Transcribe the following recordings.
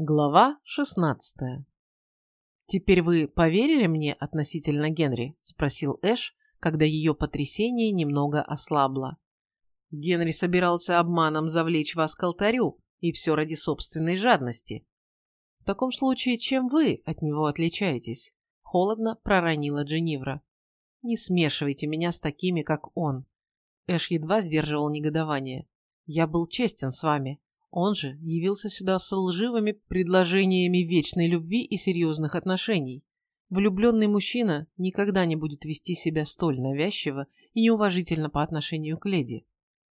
Глава 16 «Теперь вы поверили мне относительно Генри?» – спросил Эш, когда ее потрясение немного ослабло. «Генри собирался обманом завлечь вас к алтарю, и все ради собственной жадности. В таком случае, чем вы от него отличаетесь?» – холодно проронила Дженнивра. «Не смешивайте меня с такими, как он». Эш едва сдерживал негодование. «Я был честен с вами. Он же явился сюда с лживыми предложениями вечной любви и серьезных отношений. Влюбленный мужчина никогда не будет вести себя столь навязчиво и неуважительно по отношению к леди.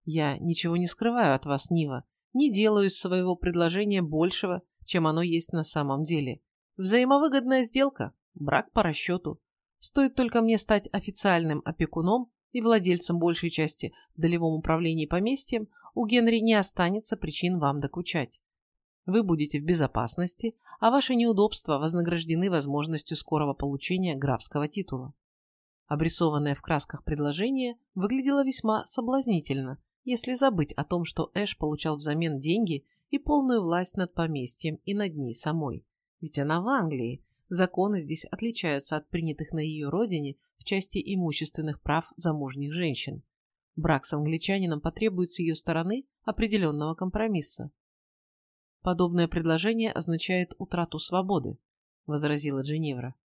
Я ничего не скрываю от вас, Нива, не делаю из своего предложения большего, чем оно есть на самом деле. Взаимовыгодная сделка, брак по расчету. Стоит только мне стать официальным опекуном и владельцем большей части в долевом управлении поместьем, у Генри не останется причин вам докучать. Вы будете в безопасности, а ваши неудобства вознаграждены возможностью скорого получения графского титула. Обрисованное в красках предложение выглядело весьма соблазнительно, если забыть о том, что Эш получал взамен деньги и полную власть над поместьем и над ней самой. Ведь она в Англии, законы здесь отличаются от принятых на ее родине в части имущественных прав замужних женщин. Брак с англичанином потребует с ее стороны определенного компромисса. Подобное предложение означает утрату свободы, возразила Дженевра.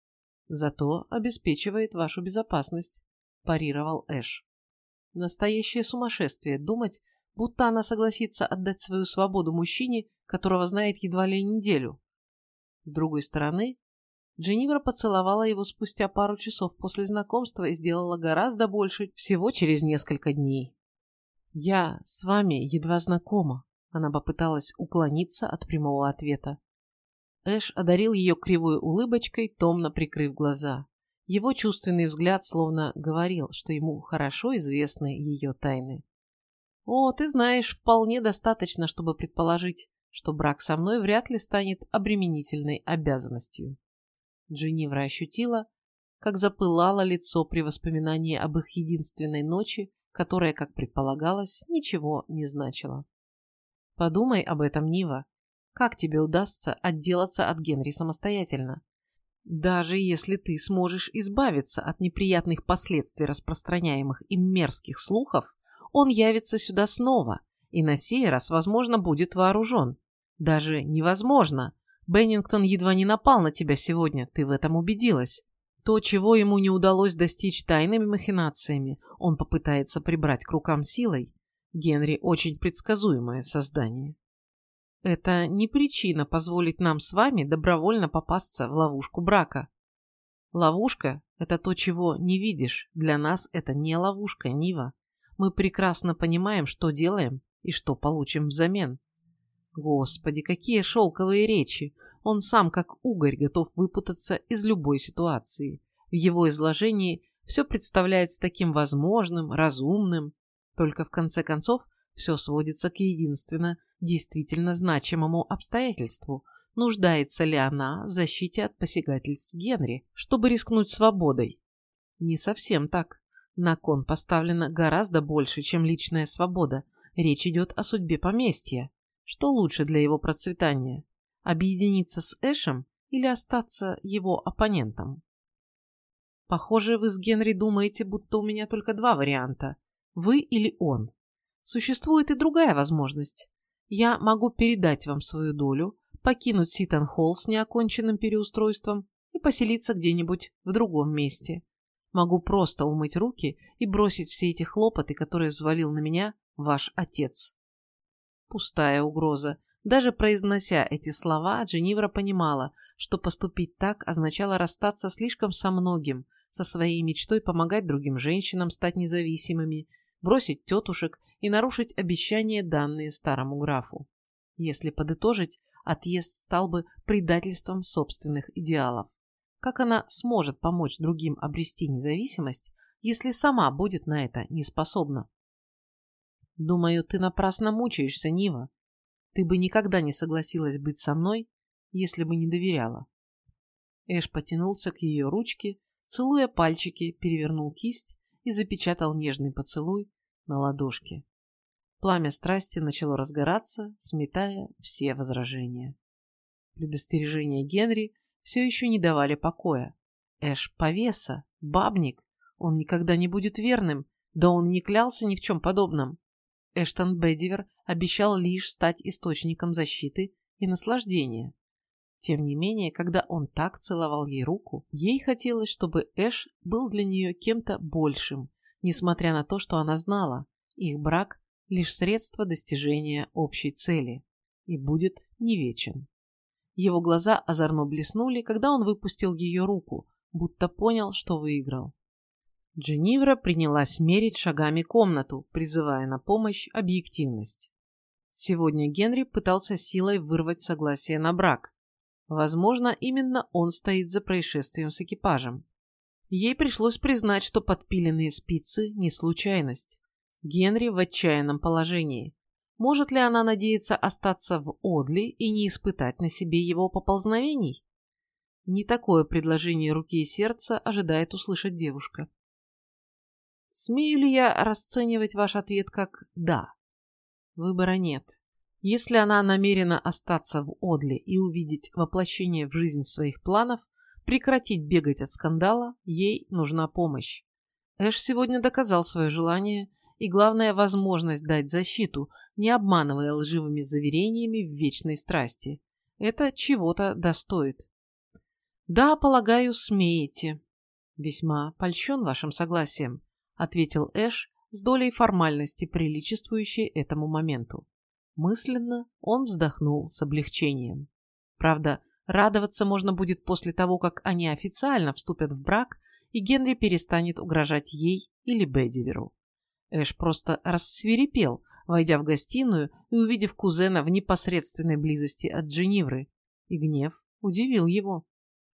Зато обеспечивает вашу безопасность, парировал Эш. Настоящее сумасшествие думать, будто она согласится отдать свою свободу мужчине, которого знает едва ли неделю. С другой стороны, Дженнивер поцеловала его спустя пару часов после знакомства и сделала гораздо больше всего через несколько дней. «Я с вами едва знакома», — она попыталась уклониться от прямого ответа. Эш одарил ее кривой улыбочкой, томно прикрыв глаза. Его чувственный взгляд словно говорил, что ему хорошо известны ее тайны. «О, ты знаешь, вполне достаточно, чтобы предположить, что брак со мной вряд ли станет обременительной обязанностью». Дженнивра ощутила, как запылало лицо при воспоминании об их единственной ночи, которая, как предполагалось, ничего не значила. Подумай об этом, Нива. Как тебе удастся отделаться от Генри самостоятельно? Даже если ты сможешь избавиться от неприятных последствий распространяемых им мерзких слухов, он явится сюда снова, и на сей раз, возможно, будет вооружен. Даже невозможно, Беннингтон едва не напал на тебя сегодня, ты в этом убедилась. То, чего ему не удалось достичь тайными махинациями, он попытается прибрать к рукам силой. Генри очень предсказуемое создание. Это не причина позволить нам с вами добровольно попасться в ловушку брака. Ловушка – это то, чего не видишь. Для нас это не ловушка, Нива. Мы прекрасно понимаем, что делаем и что получим взамен. Господи, какие шелковые речи! Он сам, как угорь, готов выпутаться из любой ситуации. В его изложении все представляется таким возможным, разумным. Только в конце концов все сводится к единственно действительно значимому обстоятельству. Нуждается ли она в защите от посягательств Генри, чтобы рискнуть свободой? Не совсем так. На кон поставлено гораздо больше, чем личная свобода. Речь идет о судьбе поместья. Что лучше для его процветания? Объединиться с Эшем или остаться его оппонентом? Похоже, вы с Генри думаете, будто у меня только два варианта. Вы или он. Существует и другая возможность. Я могу передать вам свою долю, покинуть Ситон-Холл с неоконченным переустройством и поселиться где-нибудь в другом месте. Могу просто умыть руки и бросить все эти хлопоты, которые взвалил на меня ваш отец. Пустая угроза. Даже произнося эти слова, Дженнивра понимала, что поступить так означало расстаться слишком со многим, со своей мечтой помогать другим женщинам стать независимыми, бросить тетушек и нарушить обещания, данные старому графу. Если подытожить, отъезд стал бы предательством собственных идеалов. Как она сможет помочь другим обрести независимость, если сама будет на это не способна? Думаю, ты напрасно мучаешься, Нива. Ты бы никогда не согласилась быть со мной, если бы не доверяла. Эш потянулся к ее ручке, целуя пальчики, перевернул кисть и запечатал нежный поцелуй на ладошке. Пламя страсти начало разгораться, сметая все возражения. Предостережения Генри все еще не давали покоя. Эш повеса, бабник, он никогда не будет верным, да он не клялся ни в чем подобном. Эштон Бедивер обещал лишь стать источником защиты и наслаждения. Тем не менее, когда он так целовал ей руку, ей хотелось, чтобы Эш был для нее кем-то большим, несмотря на то, что она знала, их брак – лишь средство достижения общей цели и будет не вечен. Его глаза озорно блеснули, когда он выпустил ее руку, будто понял, что выиграл. Дженнивра принялась мерить шагами комнату, призывая на помощь объективность. Сегодня Генри пытался силой вырвать согласие на брак. Возможно, именно он стоит за происшествием с экипажем. Ей пришлось признать, что подпиленные спицы – не случайность. Генри в отчаянном положении. Может ли она надеяться остаться в Одли и не испытать на себе его поползновений? Не такое предложение руки и сердца ожидает услышать девушка. Смею ли я расценивать ваш ответ как «да»? Выбора нет. Если она намерена остаться в Одле и увидеть воплощение в жизнь своих планов, прекратить бегать от скандала, ей нужна помощь. Эш сегодня доказал свое желание и, главное, возможность дать защиту, не обманывая лживыми заверениями в вечной страсти. Это чего-то достоит. Да, полагаю, смеете. Весьма польщен вашим согласием. — ответил Эш с долей формальности, приличествующей этому моменту. Мысленно он вздохнул с облегчением. Правда, радоваться можно будет после того, как они официально вступят в брак, и Генри перестанет угрожать ей или Бедиверу. Эш просто рассверепел, войдя в гостиную и увидев кузена в непосредственной близости от Дженнивры, и гнев удивил его.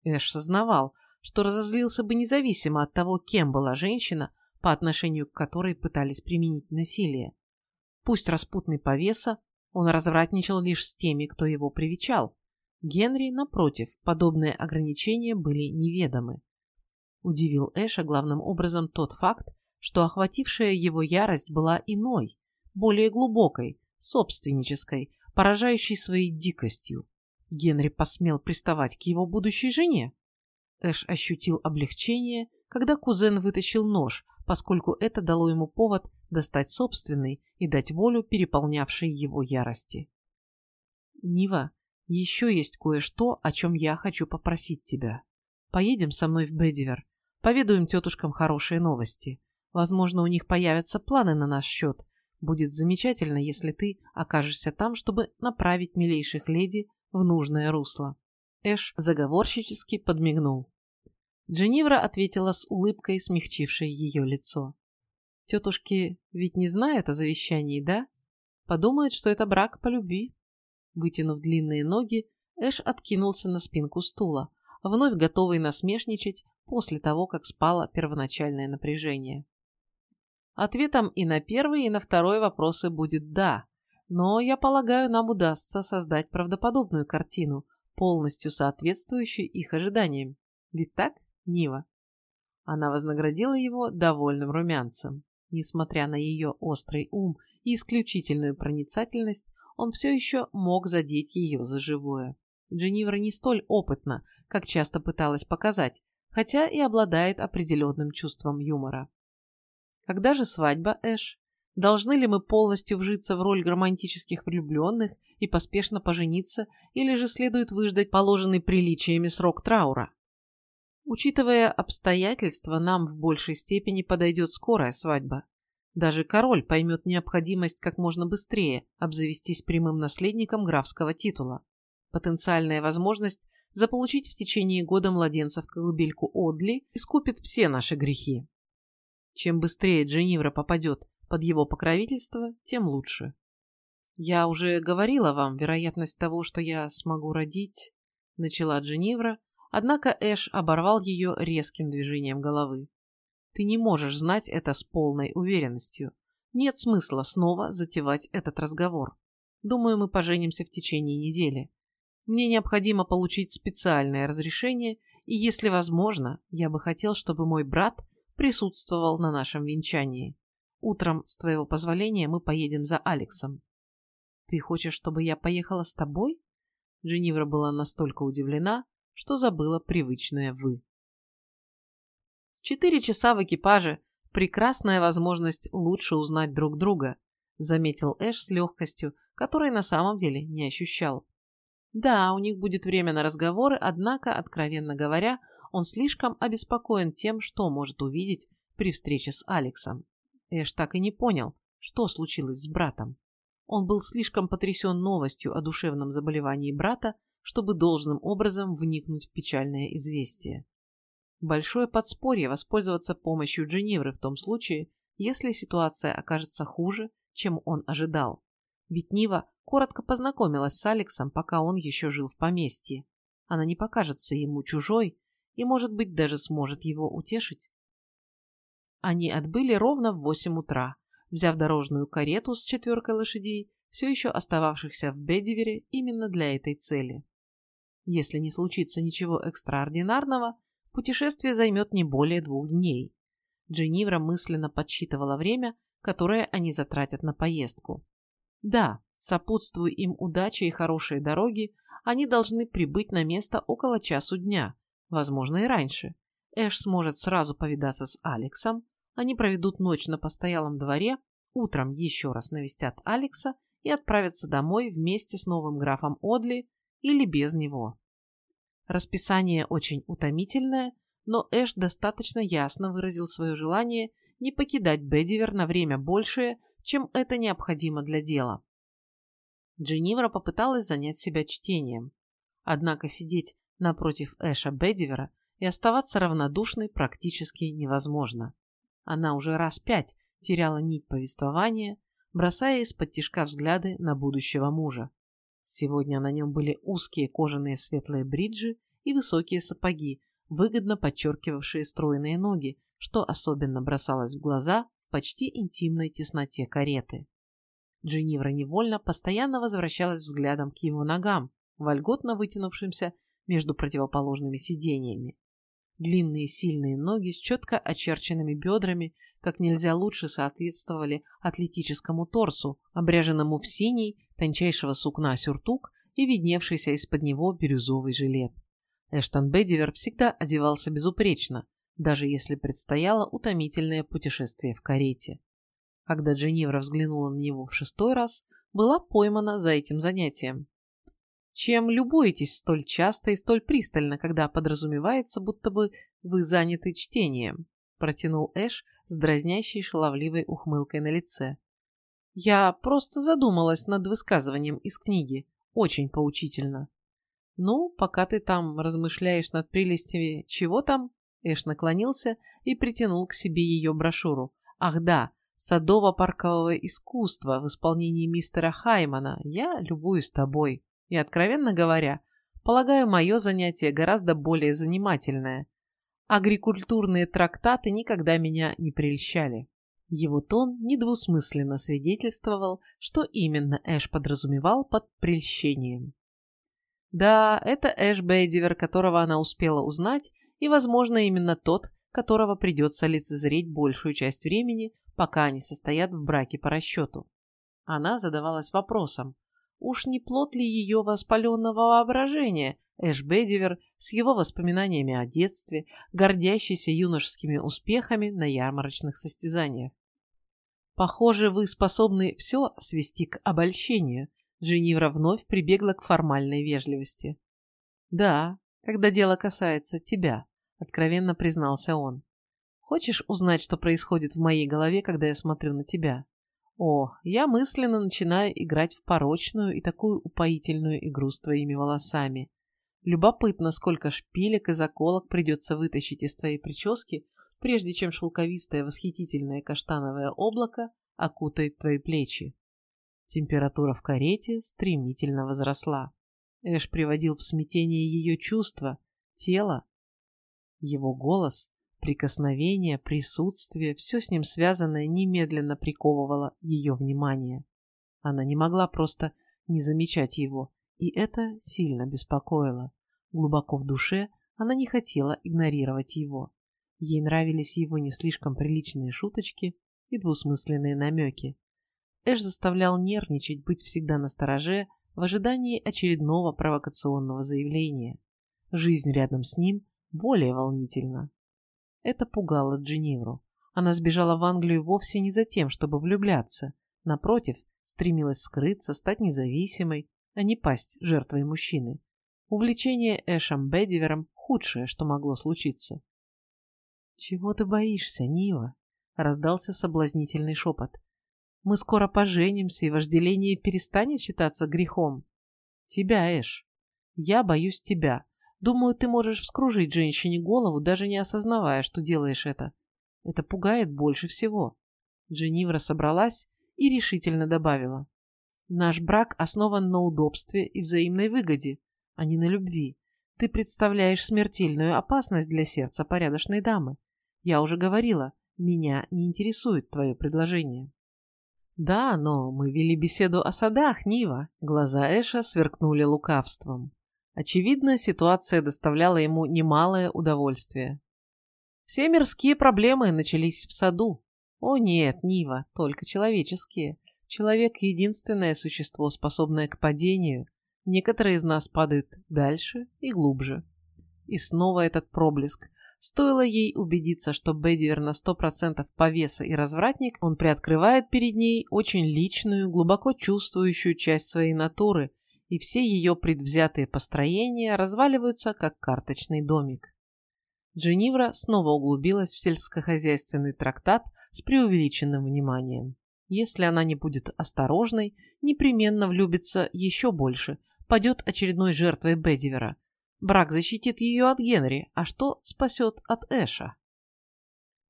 Эш сознавал, что разозлился бы независимо от того, кем была женщина, по отношению к которой пытались применить насилие. Пусть распутный повеса, он развратничал лишь с теми, кто его привечал. Генри, напротив, подобные ограничения были неведомы. Удивил Эша главным образом тот факт, что охватившая его ярость была иной, более глубокой, собственнической, поражающей своей дикостью. Генри посмел приставать к его будущей жене. Эш ощутил облегчение, когда кузен вытащил нож, поскольку это дало ему повод достать собственный и дать волю переполнявшей его ярости. «Нива, еще есть кое-что, о чем я хочу попросить тебя. Поедем со мной в Бедивер, поведаем тетушкам хорошие новости. Возможно, у них появятся планы на наш счет. Будет замечательно, если ты окажешься там, чтобы направить милейших леди в нужное русло». Эш заговорщически подмигнул. Дженнивра ответила с улыбкой, смягчившей ее лицо. «Тетушки ведь не знают о завещании, да? Подумают, что это брак по любви». Вытянув длинные ноги, Эш откинулся на спинку стула, вновь готовый насмешничать после того, как спало первоначальное напряжение. Ответом и на первый, и на второй вопросы будет «да», но, я полагаю, нам удастся создать правдоподобную картину, полностью соответствующую их ожиданиям. Ведь так? Нива. Она вознаградила его довольным румянцем. Несмотря на ее острый ум и исключительную проницательность, он все еще мог задеть ее за живое. Дженнивра не столь опытна, как часто пыталась показать, хотя и обладает определенным чувством юмора. Когда же свадьба, Эш? Должны ли мы полностью вжиться в роль романтических влюбленных и поспешно пожениться, или же следует выждать положенный приличиями срок траура? Учитывая обстоятельства, нам в большей степени подойдет скорая свадьба. Даже король поймет необходимость как можно быстрее обзавестись прямым наследником графского титула. Потенциальная возможность заполучить в течение года младенца в колыбельку Одли искупит все наши грехи. Чем быстрее Дженнивра попадет под его покровительство, тем лучше. Я уже говорила вам вероятность того, что я смогу родить, начала Дженнивра, Однако Эш оборвал ее резким движением головы. Ты не можешь знать это с полной уверенностью. Нет смысла снова затевать этот разговор. Думаю, мы поженимся в течение недели. Мне необходимо получить специальное разрешение, и, если возможно, я бы хотел, чтобы мой брат присутствовал на нашем венчании. Утром, с твоего позволения, мы поедем за Алексом. Ты хочешь, чтобы я поехала с тобой? Дженнивра была настолько удивлена, что забыла привычное «вы». Четыре часа в экипаже – прекрасная возможность лучше узнать друг друга, заметил Эш с легкостью, которой на самом деле не ощущал. Да, у них будет время на разговоры, однако, откровенно говоря, он слишком обеспокоен тем, что может увидеть при встрече с Алексом. Эш так и не понял, что случилось с братом. Он был слишком потрясен новостью о душевном заболевании брата, чтобы должным образом вникнуть в печальное известие. Большое подспорье воспользоваться помощью Дженевры в том случае, если ситуация окажется хуже, чем он ожидал. Ведь Нива коротко познакомилась с Алексом, пока он еще жил в поместье. Она не покажется ему чужой и, может быть, даже сможет его утешить. Они отбыли ровно в восемь утра, взяв дорожную карету с четверкой лошадей, все еще остававшихся в Бедивере именно для этой цели. Если не случится ничего экстраординарного, путешествие займет не более двух дней. Дженнивра мысленно подсчитывала время, которое они затратят на поездку. Да, сопутствуя им удача и хорошие дороги, они должны прибыть на место около часу дня, возможно и раньше. Эш сможет сразу повидаться с Алексом, они проведут ночь на постоялом дворе, утром еще раз навестят Алекса и отправятся домой вместе с новым графом Одли или без него. Расписание очень утомительное, но Эш достаточно ясно выразил свое желание не покидать Бедивер на время большее, чем это необходимо для дела. Дженнивра попыталась занять себя чтением. Однако сидеть напротив Эша Бедивера и оставаться равнодушной практически невозможно. Она уже раз пять теряла нить повествования, бросая из-под тишка взгляды на будущего мужа. Сегодня на нем были узкие кожаные светлые бриджи и высокие сапоги, выгодно подчеркивавшие стройные ноги, что особенно бросалось в глаза в почти интимной тесноте кареты. Дженнивра невольно постоянно возвращалась взглядом к его ногам, вольготно вытянувшимся между противоположными сидениями. Длинные сильные ноги с четко очерченными бедрами как нельзя лучше соответствовали атлетическому торсу, обряженному в синий, тончайшего сукна сюртук и видневшийся из-под него бирюзовый жилет. Эштон Бедивер всегда одевался безупречно, даже если предстояло утомительное путешествие в карете. Когда Дженнивра взглянула на него в шестой раз, была поймана за этим занятием. Чем любуетесь столь часто и столь пристально, когда подразумевается, будто бы вы заняты чтением? Протянул Эш с дразнящей шаловливой ухмылкой на лице. Я просто задумалась над высказыванием из книги. Очень поучительно. Ну, пока ты там размышляешь над прелестями чего там? Эш наклонился и притянул к себе ее брошюру. Ах да, садово-паркового искусства в исполнении мистера Хаймана. Я любуюсь тобой. И, откровенно говоря, полагаю, мое занятие гораздо более занимательное. Агрикультурные трактаты никогда меня не прельщали. Его тон недвусмысленно свидетельствовал, что именно Эш подразумевал под прельщением. Да, это Эш Бейдивер, которого она успела узнать, и, возможно, именно тот, которого придется лицезреть большую часть времени, пока они состоят в браке по расчету. Она задавалась вопросом, Уж не плод ли ее воспаленного воображения Эш Бедивер с его воспоминаниями о детстве, гордящийся юношескими успехами на ярмарочных состязаниях? Похоже, вы способны все свести к обольщению. Женивра вновь прибегла к формальной вежливости. Да, когда дело касается тебя, откровенно признался он. Хочешь узнать, что происходит в моей голове, когда я смотрю на тебя? О, я мысленно начинаю играть в порочную и такую упоительную игру с твоими волосами. Любопытно, сколько шпилек и заколок придется вытащить из твоей прически, прежде чем шелковистое восхитительное каштановое облако окутает твои плечи. Температура в карете стремительно возросла. Эш приводил в смятение ее чувства, тело. Его голос Прикосновение, присутствие, все с ним связанное немедленно приковывало ее внимание. Она не могла просто не замечать его, и это сильно беспокоило. Глубоко в душе она не хотела игнорировать его. Ей нравились его не слишком приличные шуточки и двусмысленные намеки. Эш заставлял нервничать, быть всегда настороже, в ожидании очередного провокационного заявления. Жизнь рядом с ним более волнительна. Это пугало Дженевру. Она сбежала в Англию вовсе не за тем, чтобы влюбляться. Напротив, стремилась скрыться, стать независимой, а не пасть жертвой мужчины. Увлечение Эшем Бедивером – худшее, что могло случиться. «Чего ты боишься, Нива?» – раздался соблазнительный шепот. «Мы скоро поженимся, и вожделение перестанет считаться грехом. Тебя, Эш. Я боюсь тебя. Думаю, ты можешь вскружить женщине голову, даже не осознавая, что делаешь это. Это пугает больше всего». Дженнивра собралась и решительно добавила. «Наш брак основан на удобстве и взаимной выгоде, а не на любви. Ты представляешь смертельную опасность для сердца порядочной дамы. Я уже говорила, меня не интересует твое предложение. Да, но мы вели беседу о садах, Нива. Глаза Эша сверкнули лукавством. Очевидно, ситуация доставляла ему немалое удовольствие. Все мирские проблемы начались в саду. О нет, Нива, только человеческие. Человек — единственное существо, способное к падению. Некоторые из нас падают дальше и глубже. И снова этот проблеск. Стоило ей убедиться, что Бедивер на сто процентов повеса и развратник, он приоткрывает перед ней очень личную, глубоко чувствующую часть своей натуры, и все ее предвзятые построения разваливаются, как карточный домик. Дженнивра снова углубилась в сельскохозяйственный трактат с преувеличенным вниманием. Если она не будет осторожной, непременно влюбится еще больше, падет очередной жертвой Бедивера, Брак защитит ее от Генри, а что спасет от Эша?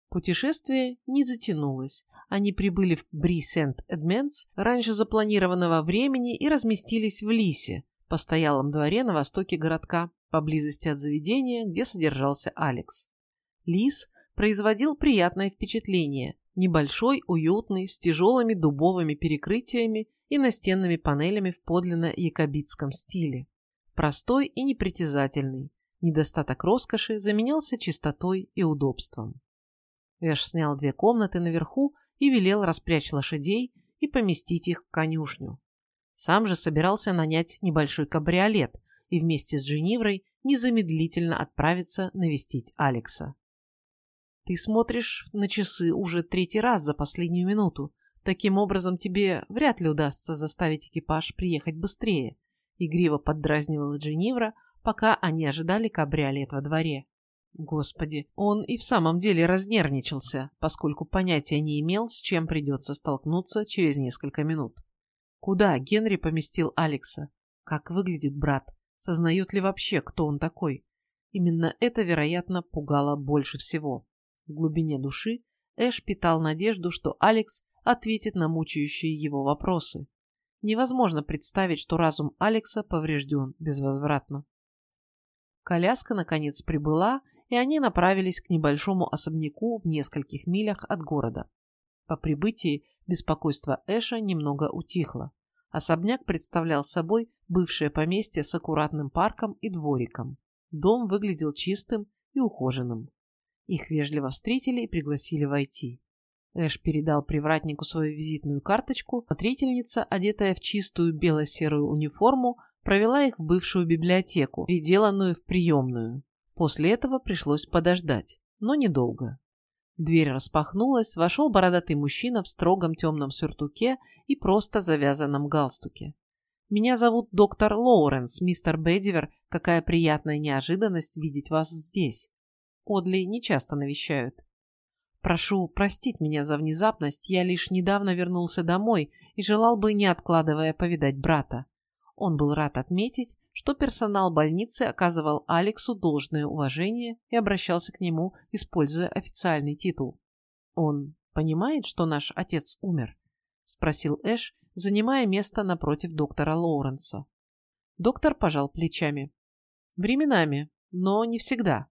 Путешествие не затянулось. Они прибыли в Бри-Сент-Эдмендс раньше запланированного времени и разместились в Лисе, постоялом дворе на востоке городка, поблизости от заведения, где содержался Алекс. Лис производил приятное впечатление. Небольшой, уютный, с тяжелыми дубовыми перекрытиями и настенными панелями в подлинно якобитском стиле простой и непритязательный. Недостаток роскоши заменялся чистотой и удобством. Эш снял две комнаты наверху и велел распрячь лошадей и поместить их в конюшню. Сам же собирался нанять небольшой кабриолет и вместе с Дженниврой незамедлительно отправиться навестить Алекса. «Ты смотришь на часы уже третий раз за последнюю минуту. Таким образом, тебе вряд ли удастся заставить экипаж приехать быстрее», Игриво поддразнивала Дженнивра, пока они ожидали кабриолет во дворе. Господи, он и в самом деле разнервничался, поскольку понятия не имел, с чем придется столкнуться через несколько минут. Куда Генри поместил Алекса? Как выглядит брат? Сознает ли вообще, кто он такой? Именно это, вероятно, пугало больше всего. В глубине души Эш питал надежду, что Алекс ответит на мучающие его вопросы. Невозможно представить, что разум Алекса поврежден безвозвратно. Коляска, наконец, прибыла, и они направились к небольшому особняку в нескольких милях от города. По прибытии беспокойство Эша немного утихло. Особняк представлял собой бывшее поместье с аккуратным парком и двориком. Дом выглядел чистым и ухоженным. Их вежливо встретили и пригласили войти. Эш передал привратнику свою визитную карточку, смотрительница, одетая в чистую бело-серую униформу, провела их в бывшую библиотеку, переделанную в приемную. После этого пришлось подождать, но недолго. Дверь распахнулась, вошел бородатый мужчина в строгом темном сюртуке и просто завязанном галстуке. «Меня зовут доктор Лоуренс, мистер Бедивер. Какая приятная неожиданность видеть вас здесь. Одли не часто навещают. Прошу простить меня за внезапность, я лишь недавно вернулся домой и желал бы, не откладывая, повидать брата. Он был рад отметить, что персонал больницы оказывал Алексу должное уважение и обращался к нему, используя официальный титул. «Он понимает, что наш отец умер?» – спросил Эш, занимая место напротив доктора Лоуренса. Доктор пожал плечами. «Временами, но не всегда.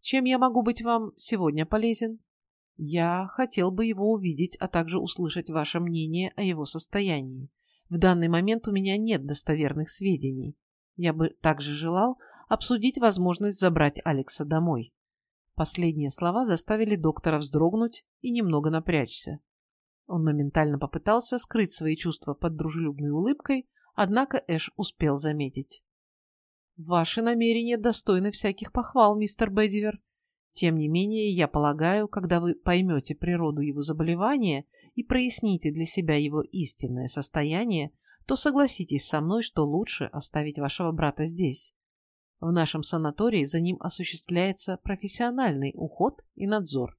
Чем я могу быть вам сегодня полезен?» Я хотел бы его увидеть, а также услышать ваше мнение о его состоянии. В данный момент у меня нет достоверных сведений. Я бы также желал обсудить возможность забрать Алекса домой. Последние слова заставили доктора вздрогнуть и немного напрячься. Он моментально попытался скрыть свои чувства под дружелюбной улыбкой, однако Эш успел заметить. «Ваши намерения достойны всяких похвал, мистер Бедивер. Тем не менее, я полагаю, когда вы поймете природу его заболевания и проясните для себя его истинное состояние, то согласитесь со мной, что лучше оставить вашего брата здесь. В нашем санатории за ним осуществляется профессиональный уход и надзор.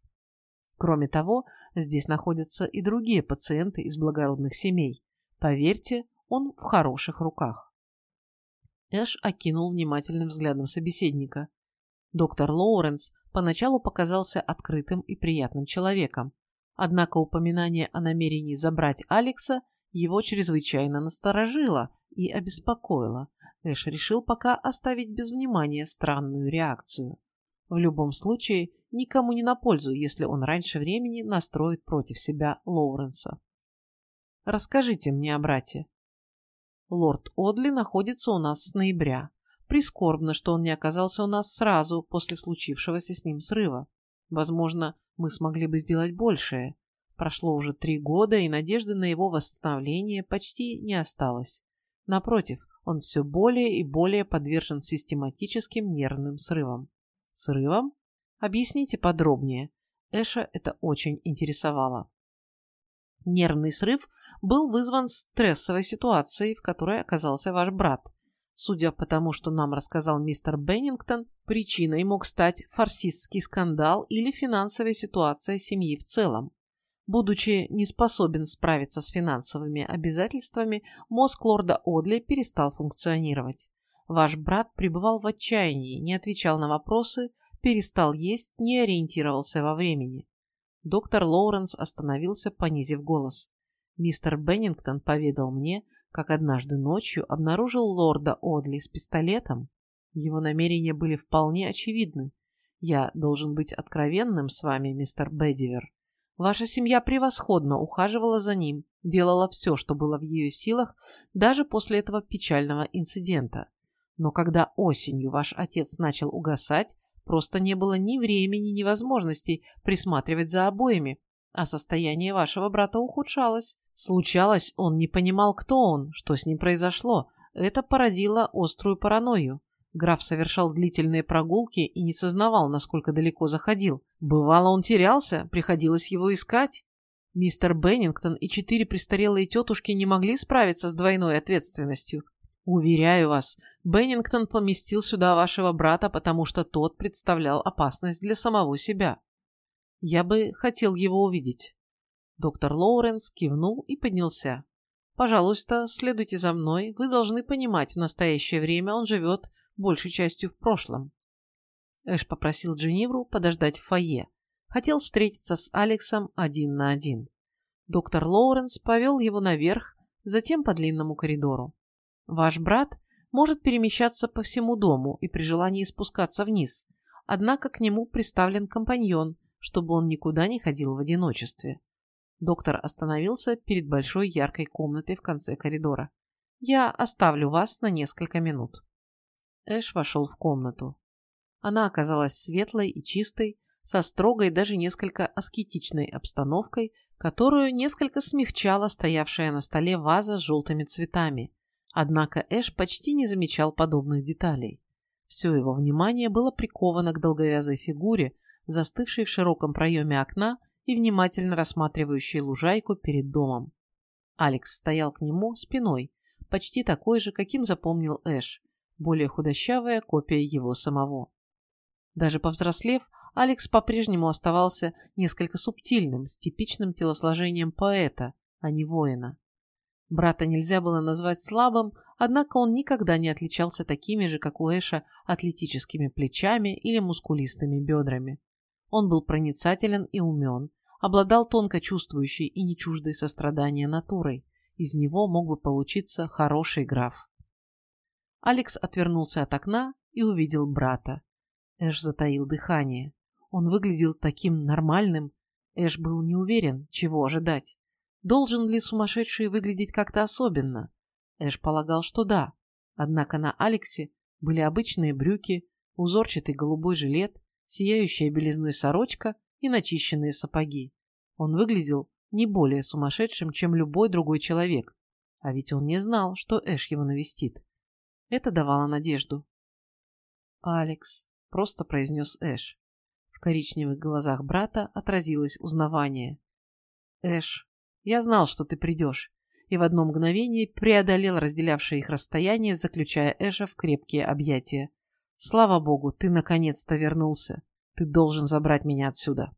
Кроме того, здесь находятся и другие пациенты из благородных семей. Поверьте, он в хороших руках. Эш окинул внимательным взглядом собеседника. Доктор Лоуренс поначалу показался открытым и приятным человеком, однако упоминание о намерении забрать Алекса его чрезвычайно насторожило и обеспокоило. Эш решил пока оставить без внимания странную реакцию. В любом случае, никому не на пользу, если он раньше времени настроит против себя Лоуренса. «Расскажите мне о брате», Лорд Одли находится у нас с ноября. Прискорбно, что он не оказался у нас сразу после случившегося с ним срыва. Возможно, мы смогли бы сделать большее. Прошло уже три года, и надежды на его восстановление почти не осталось. Напротив, он все более и более подвержен систематическим нервным срывам. Срывам? Объясните подробнее. Эша это очень интересовало. Нервный срыв был вызван стрессовой ситуацией, в которой оказался ваш брат. Судя по тому, что нам рассказал мистер Беннингтон, причиной мог стать фарсистский скандал или финансовая ситуация семьи в целом. Будучи не способен справиться с финансовыми обязательствами, мозг лорда Одли перестал функционировать. Ваш брат пребывал в отчаянии, не отвечал на вопросы, перестал есть, не ориентировался во времени. Доктор Лоуренс остановился, понизив голос. Мистер Беннингтон поведал мне, как однажды ночью обнаружил лорда Одли с пистолетом. Его намерения были вполне очевидны. Я должен быть откровенным с вами, мистер Бедивер. Ваша семья превосходно ухаживала за ним, делала все, что было в ее силах, даже после этого печального инцидента. Но когда осенью ваш отец начал угасать, Просто не было ни времени, ни возможностей присматривать за обоими, а состояние вашего брата ухудшалось. Случалось, он не понимал, кто он, что с ним произошло. Это породило острую паранойю. Граф совершал длительные прогулки и не сознавал, насколько далеко заходил. Бывало, он терялся, приходилось его искать. Мистер Беннингтон и четыре престарелые тетушки не могли справиться с двойной ответственностью. Уверяю вас, Беннингтон поместил сюда вашего брата, потому что тот представлял опасность для самого себя. Я бы хотел его увидеть. Доктор Лоуренс кивнул и поднялся. Пожалуйста, следуйте за мной. Вы должны понимать, в настоящее время он живет большей частью в прошлом. Эш попросил Дженнивру подождать в фойе. Хотел встретиться с Алексом один на один. Доктор Лоуренс повел его наверх, затем по длинному коридору. Ваш брат может перемещаться по всему дому и при желании спускаться вниз, однако к нему приставлен компаньон, чтобы он никуда не ходил в одиночестве. Доктор остановился перед большой яркой комнатой в конце коридора. «Я оставлю вас на несколько минут». Эш вошел в комнату. Она оказалась светлой и чистой, со строгой, даже несколько аскетичной обстановкой, которую несколько смягчала стоявшая на столе ваза с желтыми цветами, Однако Эш почти не замечал подобных деталей. Все его внимание было приковано к долговязой фигуре, застывшей в широком проеме окна и внимательно рассматривающей лужайку перед домом. Алекс стоял к нему спиной, почти такой же, каким запомнил Эш, более худощавая копия его самого. Даже повзрослев, Алекс по-прежнему оставался несколько субтильным, с типичным телосложением поэта, а не воина. Брата нельзя было назвать слабым, однако он никогда не отличался такими же, как у Эша, атлетическими плечами или мускулистыми бедрами. Он был проницателен и умен, обладал тонко чувствующей и не чуждой сострадания натурой. Из него мог бы получиться хороший граф. Алекс отвернулся от окна и увидел брата. Эш затаил дыхание. Он выглядел таким нормальным. Эш был не уверен, чего ожидать. Должен ли сумасшедший выглядеть как-то особенно? Эш полагал, что да. Однако на Алексе были обычные брюки, узорчатый голубой жилет, сияющая белизной сорочка и начищенные сапоги. Он выглядел не более сумасшедшим, чем любой другой человек. А ведь он не знал, что Эш его навестит. Это давало надежду. «Алекс», — просто произнес Эш. В коричневых глазах брата отразилось узнавание. «Эш, я знал, что ты придешь», и в одно мгновение преодолел разделявшее их расстояние, заключая Эша в крепкие объятия. «Слава богу, ты наконец-то вернулся. Ты должен забрать меня отсюда».